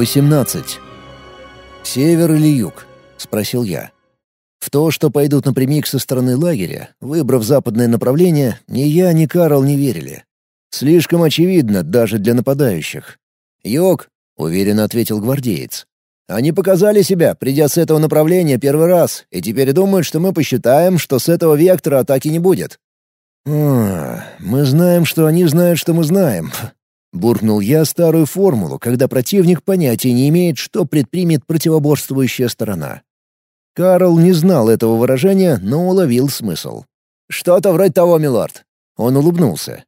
18. «Север или юг?» — спросил я. В то, что пойдут напрямик со стороны лагеря, выбрав западное направление, ни я, ни Карл не верили. Слишком очевидно даже для нападающих. «Юг», — уверенно ответил гвардеец. «Они показали себя, придя с этого направления первый раз, и теперь думают, что мы посчитаем, что с этого вектора атаки не будет». «А, мы знаем, что они знают, что мы знаем», Буркнул я старую формулу, когда противник понятия не имеет, что предпримет противоборствующая сторона. Карл не знал этого выражения, но уловил смысл. «Что-то вроде того, милорд». Он улыбнулся.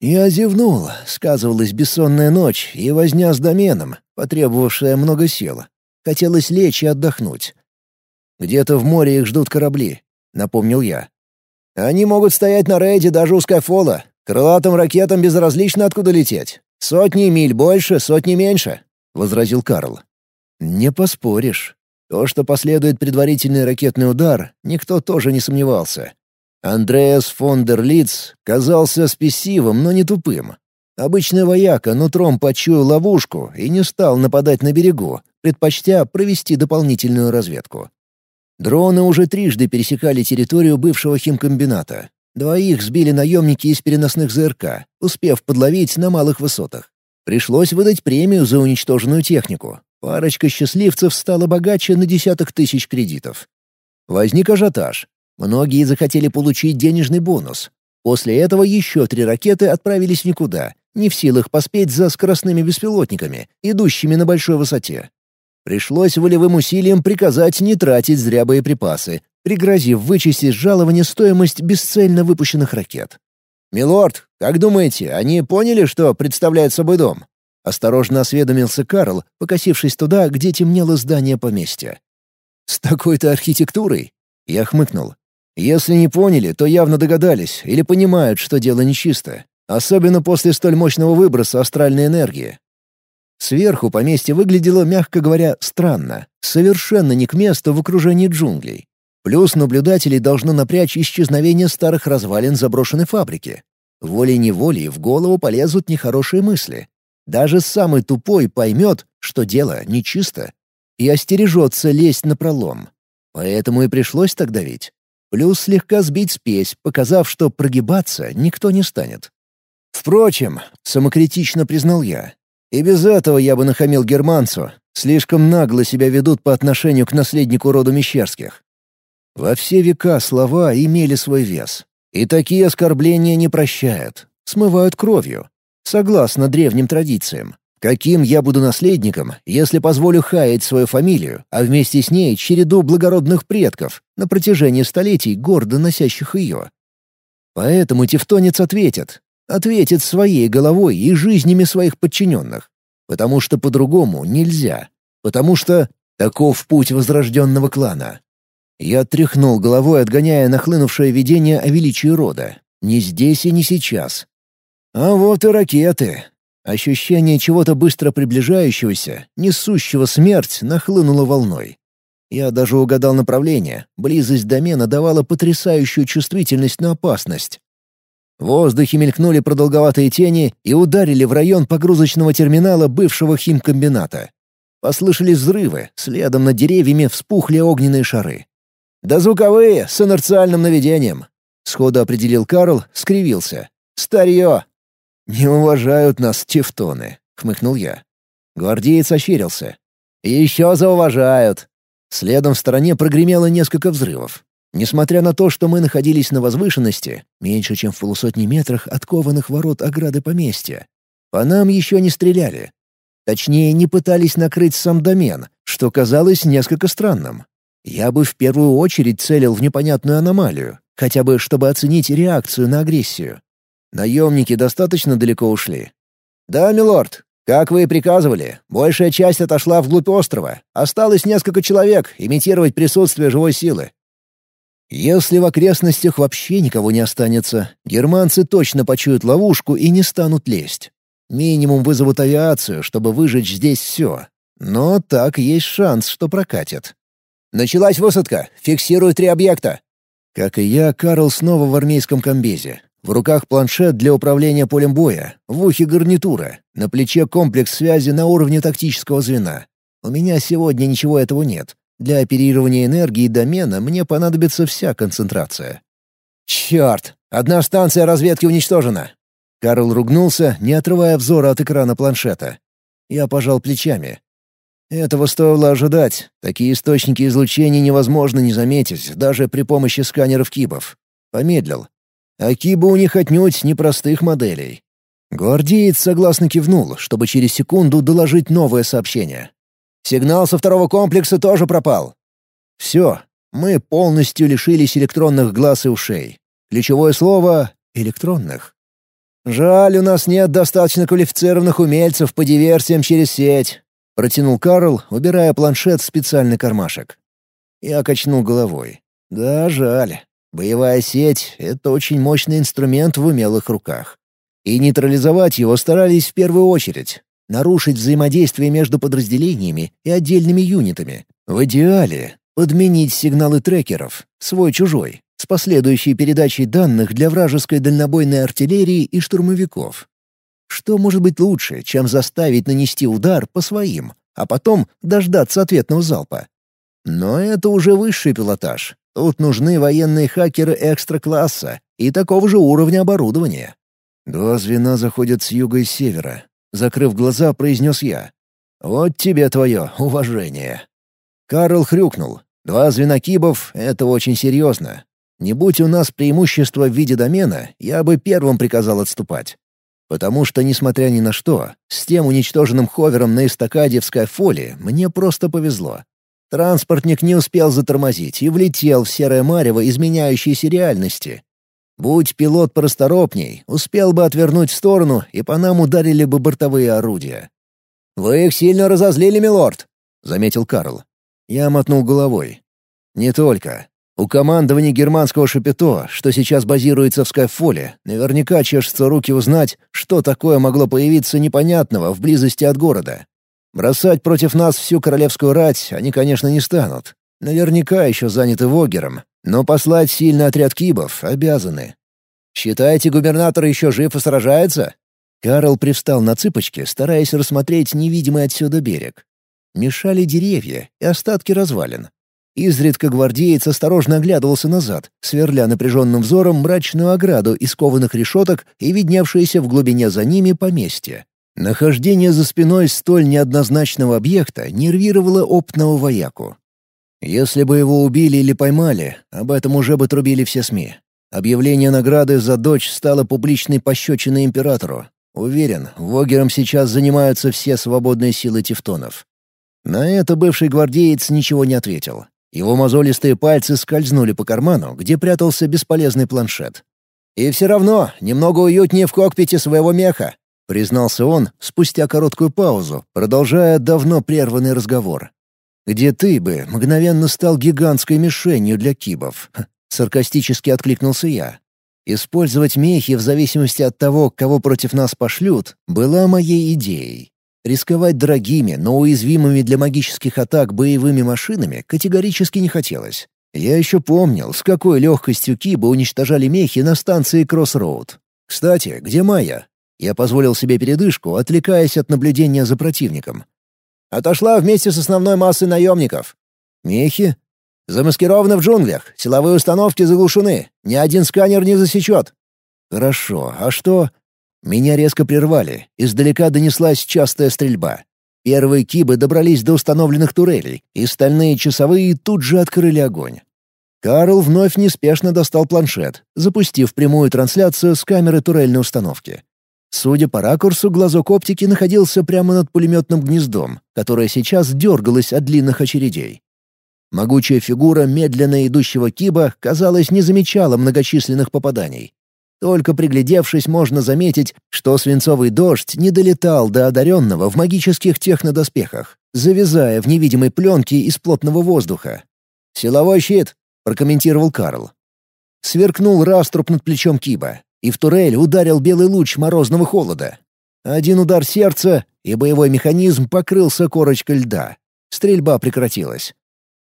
Я зевнул, сказывалась бессонная ночь и возня с доменом, потребовавшая много сил. Хотелось лечь и отдохнуть. «Где-то в море их ждут корабли», — напомнил я. «Они могут стоять на рейде даже у Скайфола, Крылатым ракетам безразлично, откуда лететь. Сотни миль больше, сотни меньше», — возразил Карл. «Не поспоришь. То, что последует предварительный ракетный удар, никто тоже не сомневался. Андреас фон дер Литц казался спесивым, но не тупым. Обычный вояка нутром почуял ловушку и не стал нападать на берегу, предпочтя провести дополнительную разведку. Дроны уже трижды пересекали территорию бывшего химкомбината, Двоих сбили наемники из переносных ЗРК, успев подловить на малых высотах. Пришлось выдать премию за уничтоженную технику. Парочка счастливцев стала богаче на десяток тысяч кредитов. Возник ажиотаж. Многие захотели получить денежный бонус. После этого еще три ракеты отправились никуда, не в силах поспеть за скоростными беспилотниками, идущими на большой высоте. Пришлось волевым усилием приказать не тратить зря боеприпасы, пригрозив вычесть жалования стоимость бесцельно выпущенных ракет. «Милорд, как думаете, они поняли, что представляет собой дом?» Осторожно осведомился Карл, покосившись туда, где темнело здание поместья. «С такой-то архитектурой?» Я хмыкнул. «Если не поняли, то явно догадались или понимают, что дело нечисто, особенно после столь мощного выброса астральной энергии. Сверху поместье выглядело, мягко говоря, странно, совершенно не к месту в окружении джунглей. Плюс наблюдателей должно напрячь исчезновение старых развалин заброшенной фабрики. Волей-неволей в голову полезут нехорошие мысли. Даже самый тупой поймет, что дело нечисто, и остережется лезть на пролом. Поэтому и пришлось так давить. Плюс слегка сбить спесь, показав, что прогибаться никто не станет. Впрочем, самокритично признал я, и без этого я бы нахамил германцу. Слишком нагло себя ведут по отношению к наследнику рода Мещерских. Во все века слова имели свой вес. И такие оскорбления не прощают, смывают кровью. Согласно древним традициям. Каким я буду наследником, если позволю хаять свою фамилию, а вместе с ней череду благородных предков, на протяжении столетий гордо носящих ее? Поэтому тевтонец ответит, ответит своей головой и жизнями своих подчиненных. Потому что по-другому нельзя. Потому что таков путь возрожденного клана. Я тряхнул головой, отгоняя нахлынувшее видение о величии рода. Не здесь и не сейчас. А вот и ракеты. Ощущение чего-то быстро приближающегося, несущего смерть, нахлынуло волной. Я даже угадал направление. Близость домена давала потрясающую чувствительность на опасность. В воздухе мелькнули продолговатые тени и ударили в район погрузочного терминала бывшего химкомбината. Послышались взрывы, следом над деревьями вспухли огненные шары. «Да звуковые, с инерциальным наведением», — сходу определил Карл, скривился. «Старье!» «Не уважают нас тевтоны», — хмыкнул я. Гвардеец ощерился. «Еще зауважают!» Следом в стороне прогремело несколько взрывов. Несмотря на то, что мы находились на возвышенности, меньше чем в полусотни метрах от кованых ворот ограды поместья, по нам еще не стреляли. Точнее, не пытались накрыть сам домен, что казалось несколько странным. Я бы в первую очередь целил в непонятную аномалию, хотя бы чтобы оценить реакцию на агрессию. Наемники достаточно далеко ушли. «Да, милорд, как вы и приказывали, большая часть отошла вглубь острова. Осталось несколько человек имитировать присутствие живой силы. Если в окрестностях вообще никого не останется, германцы точно почуют ловушку и не станут лезть. Минимум вызовут авиацию, чтобы выжечь здесь все. Но так есть шанс, что прокатит. «Началась высадка! Фиксирую три объекта!» Как и я, Карл снова в армейском комбезе. В руках планшет для управления полем боя, в ухе гарнитура, на плече комплекс связи на уровне тактического звена. У меня сегодня ничего этого нет. Для оперирования энергии домена мне понадобится вся концентрация. «Черт! Одна станция разведки уничтожена!» Карл ругнулся, не отрывая взора от экрана планшета. Я пожал плечами. Этого стоило ожидать. Такие источники излучения невозможно не заметить, даже при помощи сканеров кибов. Помедлил. А кибы у них отнюдь непростых моделей. Гвардеец согласно кивнул, чтобы через секунду доложить новое сообщение. «Сигнал со второго комплекса тоже пропал». «Все. Мы полностью лишились электронных глаз и ушей. Ключевое слово — электронных. Жаль, у нас нет достаточно квалифицированных умельцев по диверсиям через сеть. Протянул Карл, убирая планшет в специальный кармашек. Я качнул головой. Да, жаль. Боевая сеть — это очень мощный инструмент в умелых руках. И нейтрализовать его старались в первую очередь. Нарушить взаимодействие между подразделениями и отдельными юнитами. В идеале — подменить сигналы трекеров, свой-чужой, с последующей передачей данных для вражеской дальнобойной артиллерии и штурмовиков. Что может быть лучше, чем заставить нанести удар по своим, а потом дождаться ответного залпа? Но это уже высший пилотаж. Тут нужны военные хакеры экстра-класса и такого же уровня оборудования. Два звена заходят с юга и севера. Закрыв глаза, произнес я. «Вот тебе твое уважение». Карл хрюкнул. «Два звена кибов — это очень серьезно. Не будь у нас преимущества в виде домена, я бы первым приказал отступать. Потому что, несмотря ни на что, с тем уничтоженным ховером на эстакаде в Скайфоле мне просто повезло. Транспортник не успел затормозить и влетел в серое марево изменяющейся реальности. Будь пилот порасторопней, успел бы отвернуть в сторону, и по нам ударили бы бортовые орудия. «Вы их сильно разозлили, милорд», — заметил Карл. Я мотнул головой. «Не только. У командования германского шапито, что сейчас базируется в Скайфоле, наверняка чешется руки узнать, что такое могло появиться непонятного в близости от города. Бросать против нас всю королевскую рать они, конечно, не станут. Наверняка еще заняты Вогером, но послать сильный отряд кибов обязаны. «Считаете, губернатор еще жив и сражается?» Карл привстал на цыпочки, стараясь рассмотреть невидимый отсюда берег. Мешали деревья и остатки развалин. Изредка гвардеец осторожно оглядывался назад, сверля напряженным взором мрачную ограду из кованых решеток и видневшееся в глубине за ними поместье. Нахождение за спиной столь неоднозначного объекта нервировало опытного вояку. Если бы его убили или поймали, об этом уже бы трубили все СМИ. Объявление награды за дочь стало публичной пощечиной императору. Уверен, Вогером сейчас занимаются все свободные силы тевтонов. На это бывший гвардеец ничего не ответил. Его мозолистые пальцы скользнули по карману, где прятался бесполезный планшет. «И все равно немного уютнее в кокпите своего меха», — признался он спустя короткую паузу, продолжая давно прерванный разговор. «Где ты бы мгновенно стал гигантской мишенью для кибов?» — саркастически откликнулся я. Использовать мехи в зависимости от того, кого против нас пошлют, была моей идеей. Рисковать дорогими, но уязвимыми для магических атак боевыми машинами категорически не хотелось. Я еще помнил, с какой легкостью Кибы уничтожали мехи на станции Кроссроуд. Кстати, где Майя? Я позволил себе передышку, отвлекаясь от наблюдения за противником. Отошла вместе с основной массой наемников. Мехи? Замаскированы в джунглях, силовые установки заглушены, ни один сканер не засечет. Хорошо, а что? Меня резко прервали, издалека донеслась частая стрельба. Первые кибы добрались до установленных турелей, и стальные часовые тут же открыли огонь. Карл вновь неспешно достал планшет, запустив прямую трансляцию с камеры турельной установки. Судя по ракурсу, глазок оптики находился прямо над пулеметным гнездом, которое сейчас дергалось от длинных очередей. Могучая фигура медленно идущего киба, казалось, не замечала многочисленных попаданий. Только приглядевшись, можно заметить, что свинцовый дождь не долетал до одаренного в магических технодоспехах, завязая в невидимой пленке из плотного воздуха. «Силовой щит!» — прокомментировал Карл. Сверкнул раструб над плечом Киба, и в турель ударил белый луч морозного холода. Один удар сердца, и боевой механизм покрылся корочкой льда. Стрельба прекратилась.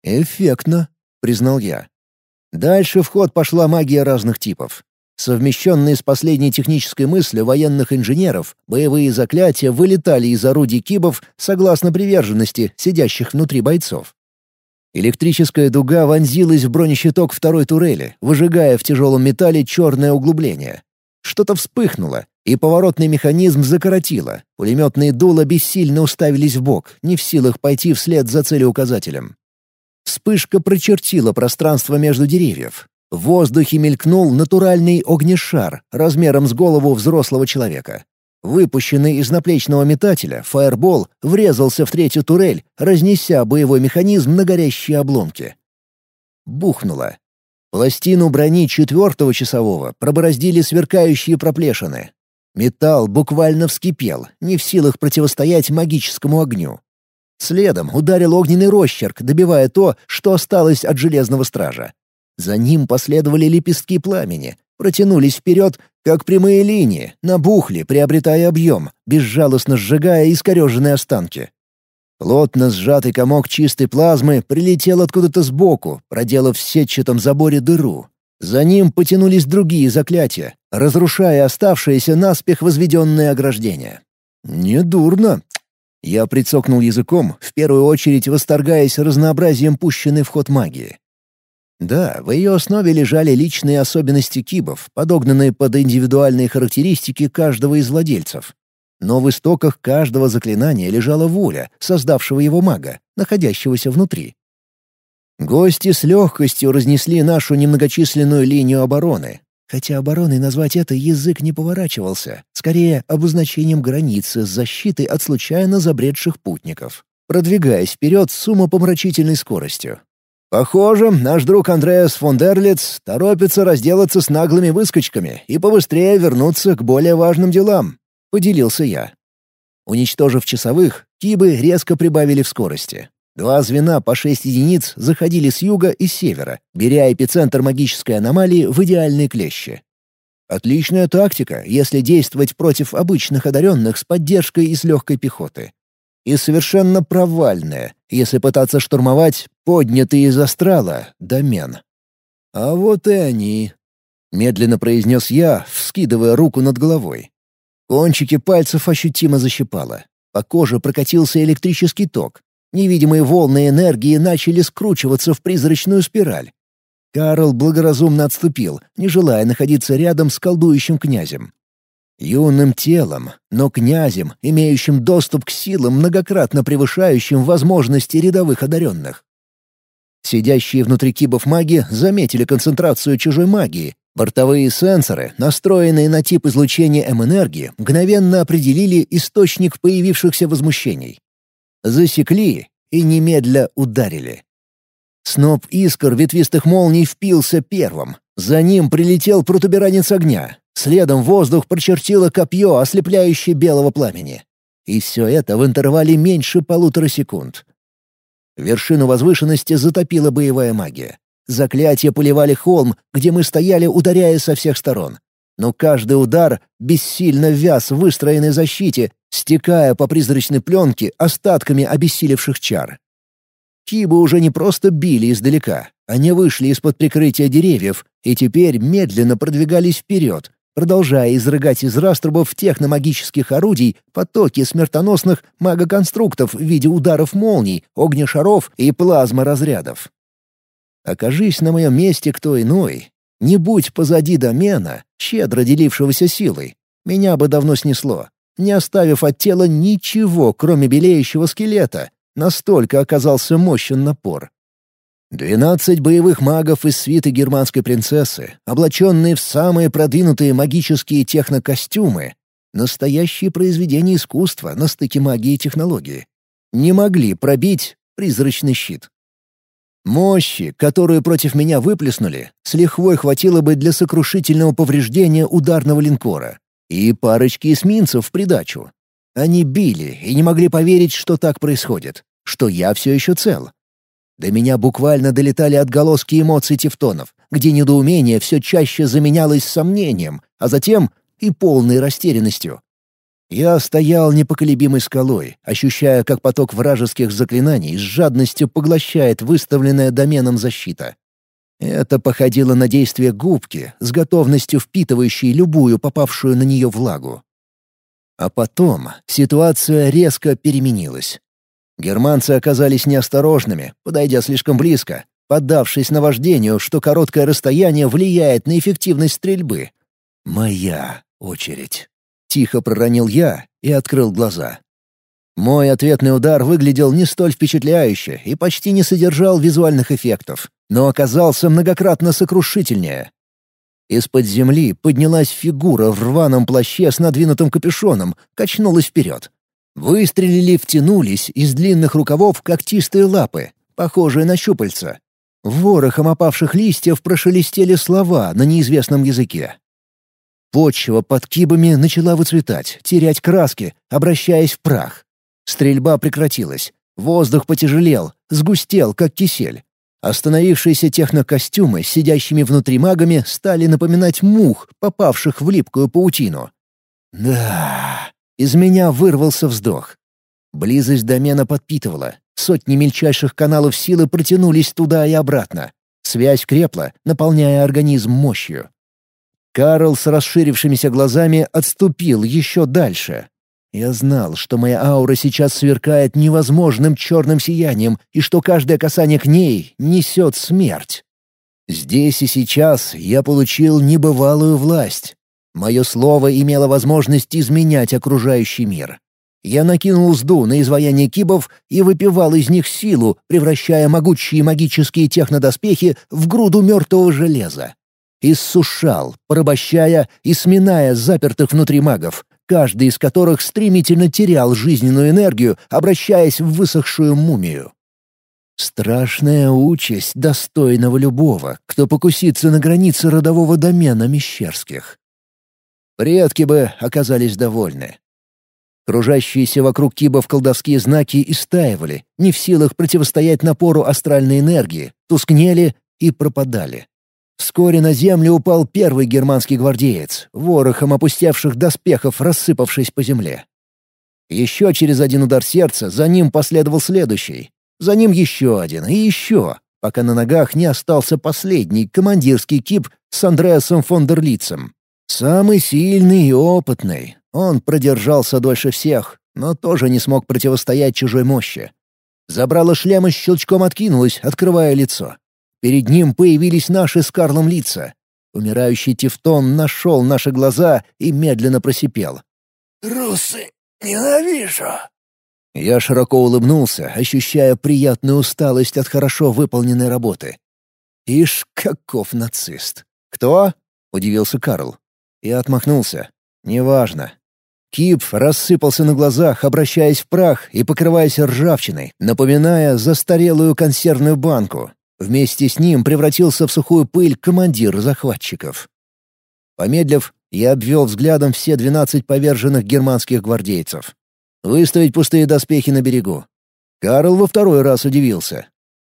«Эффектно», — признал я. Дальше в ход пошла магия разных типов. Совмещенные с последней технической мыслью военных инженеров, боевые заклятия вылетали из орудий кибов согласно приверженности сидящих внутри бойцов. Электрическая дуга вонзилась в бронещиток второй турели, выжигая в тяжелом металле черное углубление. Что-то вспыхнуло, и поворотный механизм закоротило. Пулеметные дула бессильно уставились в бок, не в силах пойти вслед за целеуказателем. Вспышка прочертила пространство между деревьев. В воздухе мелькнул натуральный огнешар размером с голову взрослого человека. Выпущенный из наплечного метателя, фаербол врезался в третью турель, разнеся боевой механизм на горящие обломки. Бухнуло. Пластину брони четвертого часового пробороздили сверкающие проплешины. Металл буквально вскипел, не в силах противостоять магическому огню. Следом ударил огненный росчерк, добивая то, что осталось от железного стража. За ним последовали лепестки пламени, протянулись вперед, как прямые линии, набухли, приобретая объем, безжалостно сжигая искореженные останки. Плотно сжатый комок чистой плазмы прилетел откуда-то сбоку, проделав в сетчатом заборе дыру. За ним потянулись другие заклятия, разрушая оставшиеся наспех возведенные ограждения. «Недурно!» Я прицокнул языком, в первую очередь восторгаясь разнообразием пущенной в ход магии. Да, в ее основе лежали личные особенности кибов, подогнанные под индивидуальные характеристики каждого из владельцев. Но в истоках каждого заклинания лежала воля, создавшего его мага, находящегося внутри. Гости с легкостью разнесли нашу немногочисленную линию обороны, хотя обороной назвать это язык не поворачивался, скорее обозначением границы с защитой от случайно забредших путников, продвигаясь вперед с умопомрачительной скоростью. Похоже, наш друг Андреас фон Дерлиц торопится разделаться с наглыми выскочками и побыстрее вернуться к более важным делам, — поделился я. Уничтожив часовых, кибы резко прибавили в скорости. Два звена по шесть единиц заходили с юга и с севера, беря эпицентр магической аномалии в идеальные клещи. Отличная тактика, если действовать против обычных одаренных с поддержкой из легкой пехоты и совершенно провальная, если пытаться штурмовать поднятый из астрала домен. «А вот и они», — медленно произнес я, вскидывая руку над головой. Кончики пальцев ощутимо защипало. По коже прокатился электрический ток. Невидимые волны энергии начали скручиваться в призрачную спираль. Карл благоразумно отступил, не желая находиться рядом с колдующим князем. Юным телом, но князем, имеющим доступ к силам, многократно превышающим возможности рядовых одаренных. Сидящие внутри кибов маги заметили концентрацию чужой магии. Бортовые сенсоры, настроенные на тип излучения М-энергии, мгновенно определили источник появившихся возмущений. Засекли и немедля ударили. Сноп искр ветвистых молний впился первым. За ним прилетел протуберанец огня, Следом воздух прочертило копье, ослепляющее белого пламени. И все это в интервале меньше полутора секунд. Вершину возвышенности затопила боевая магия. Заклятия поливали холм, где мы стояли, ударяя со всех сторон. Но каждый удар бессильно вяз в выстроенной защите, стекая по призрачной пленке остатками обессилевших чар. Кибы уже не просто били издалека, они вышли из-под прикрытия деревьев и теперь медленно продвигались вперед, продолжая изрыгать из раструбов техномагических орудий потоки смертоносных магоконструктов в виде ударов молний, огнешаров и плазморазрядов. Окажись на моем месте кто иной, не будь позади домена, щедро делившегося силой, меня бы давно снесло, не оставив от тела ничего, кроме белеющего скелета, настолько оказался мощен напор. Двенадцать боевых магов из свиты германской принцессы, облаченные в самые продвинутые магические технокостюмы, настоящие произведения искусства на стыке магии и технологии, не могли пробить призрачный щит. Мощи, которую против меня выплеснули, с лихвой хватило бы для сокрушительного повреждения ударного линкора и парочки эсминцев в придачу. Они били и не могли поверить, что так происходит, что я все еще цел, до меня буквально долетали отголоски эмоций тевтонов, где недоумение все чаще заменялось сомнением, а затем и полной растерянностью. Я стоял непоколебимой скалой, ощущая, как поток вражеских заклинаний с жадностью поглощает выставленная доменом защита. Это походило на действие губки, с готовностью впитывающей любую попавшую на нее влагу. А потом ситуация резко переменилась. Германцы оказались неосторожными, подойдя слишком близко, поддавшись наваждению, что короткое расстояние влияет на эффективность стрельбы. «Моя очередь». Тихо проронил я и открыл глаза. Мой ответный удар выглядел не столь впечатляюще и почти не содержал визуальных эффектов, но оказался многократно сокрушительнее. Из-под земли поднялась фигура в рваном плаще с надвинутым капюшоном, качнулась вперед. Выстрелили, втянулись из длинных рукавов когтистые лапы, похожие на щупальца. Ворохом опавших листьев прошелестели слова на неизвестном языке. Почва под кибами начала выцветать, терять краски, обращаясь в прах. Стрельба прекратилась. Воздух потяжелел, сгустел, как кисель. Остановившиеся технокостюмы с сидящими внутри магами стали напоминать мух, попавших в липкую паутину. Да, из меня вырвался вздох. Близость домена подпитывала. Сотни мельчайших каналов силы протянулись туда и обратно. Связь крепла, наполняя организм мощью. Карл с расширившимися глазами отступил еще дальше. Я знал, что моя аура сейчас сверкает невозможным черным сиянием и что каждое касание к ней несет смерть. Здесь и сейчас я получил небывалую власть. Мое слово имело возможность изменять окружающий мир. Я накинул узду на изваяние кибов и выпивал из них силу, превращая могучие магические технодоспехи в груду мертвого железа иссушал, порабощая и сминая запертых внутри магов, каждый из которых стремительно терял жизненную энергию, обращаясь в высохшую мумию. Страшная участь достойного любого, кто покусится на границе родового домена Мещерских. Предки бы оказались довольны. Кружащиеся вокруг кибов колдовские знаки истаивали, не в силах противостоять напору астральной энергии, тускнели и пропадали. Вскоре на землю упал первый германский гвардеец, ворохом опустевших доспехов, рассыпавшись по земле. Еще через один удар сердца за ним последовал следующий. За ним еще один и еще, пока на ногах не остался последний командирский кип с Андреасом фон дер Лицем. Самый сильный и опытный. Он продержался дольше всех, но тоже не смог противостоять чужой мощи. Забрало шлем и щелчком откинулось, открывая лицо. Перед ним появились наши с Карлом лица. Умирающий Тевтон нашел наши глаза и медленно просипел. «Русы, ненавижу!» Я широко улыбнулся, ощущая приятную усталость от хорошо выполненной работы. «Ишь, каков нацист!» «Кто?» — удивился Карл. Я отмахнулся. «Неважно». Кип рассыпался на глазах, обращаясь в прах и покрываясь ржавчиной, напоминая застарелую консервную банку, Вместе с ним превратился в сухую пыль командир захватчиков. Помедлив, я обвел взглядом все двенадцать поверженных германских гвардейцев. Выставить пустые доспехи на берегу. Карл во второй раз удивился.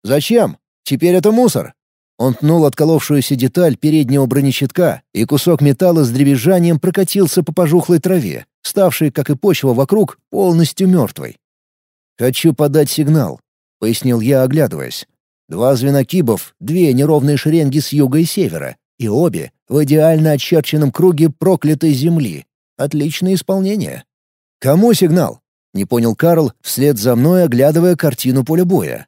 «Зачем? Теперь это мусор!» Он пнул отколовшуюся деталь переднего бронещитка, и кусок металла с дребезжанием прокатился по пожухлой траве, ставшей, как и почва вокруг, полностью мертвой. «Хочу подать сигнал», — пояснил я, оглядываясь. Два звена кибов, две неровные шеренги с юга и севера, и обе в идеально очерченном круге проклятой земли. Отличное исполнение. «Кому сигнал?» — не понял Карл, вслед за мной оглядывая картину поля боя.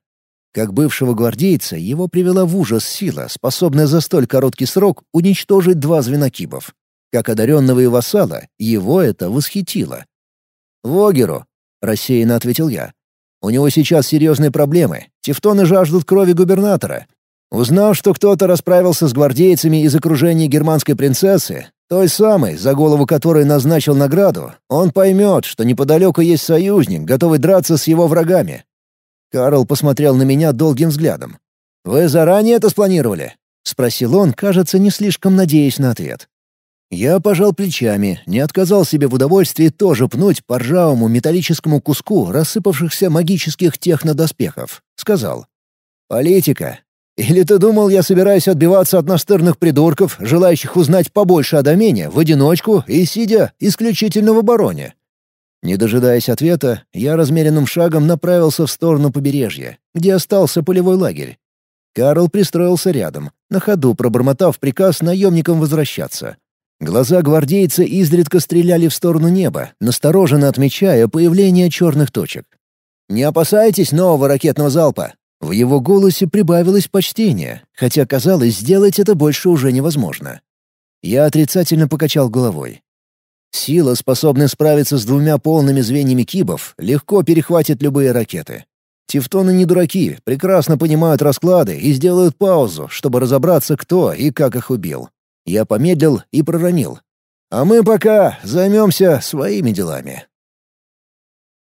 Как бывшего гвардейца, его привела в ужас сила, способная за столь короткий срок уничтожить два звена кибов. Как одаренного и вассала, его это восхитило. «Вогеру», — рассеянно ответил я. У него сейчас серьезные проблемы. Тевтоны жаждут крови губернатора. Узнав, что кто-то расправился с гвардейцами из окружения германской принцессы, той самой, за голову которой назначил награду, он поймет, что неподалеку есть союзник, готовый драться с его врагами. Карл посмотрел на меня долгим взглядом. «Вы заранее это спланировали?» — спросил он, кажется, не слишком надеясь на ответ. Я пожал плечами, не отказал себе в удовольствии тоже пнуть по ржавому металлическому куску рассыпавшихся магических технодоспехов. Сказал. «Политика. Или ты думал, я собираюсь отбиваться от настырных придурков, желающих узнать побольше о домене, в одиночку и сидя исключительно в обороне?» Не дожидаясь ответа, я размеренным шагом направился в сторону побережья, где остался полевой лагерь. Карл пристроился рядом, на ходу пробормотав приказ наемникам возвращаться. Глаза гвардейца изредка стреляли в сторону неба, настороженно отмечая появление черных точек. «Не опасайтесь нового ракетного залпа!» В его голосе прибавилось почтение, хотя казалось, сделать это больше уже невозможно. Я отрицательно покачал головой. Сила, способная справиться с двумя полными звеньями кибов, легко перехватит любые ракеты. Тевтоны не дураки, прекрасно понимают расклады и сделают паузу, чтобы разобраться, кто и как их убил. Я помедлил и проронил. А мы пока займемся своими делами.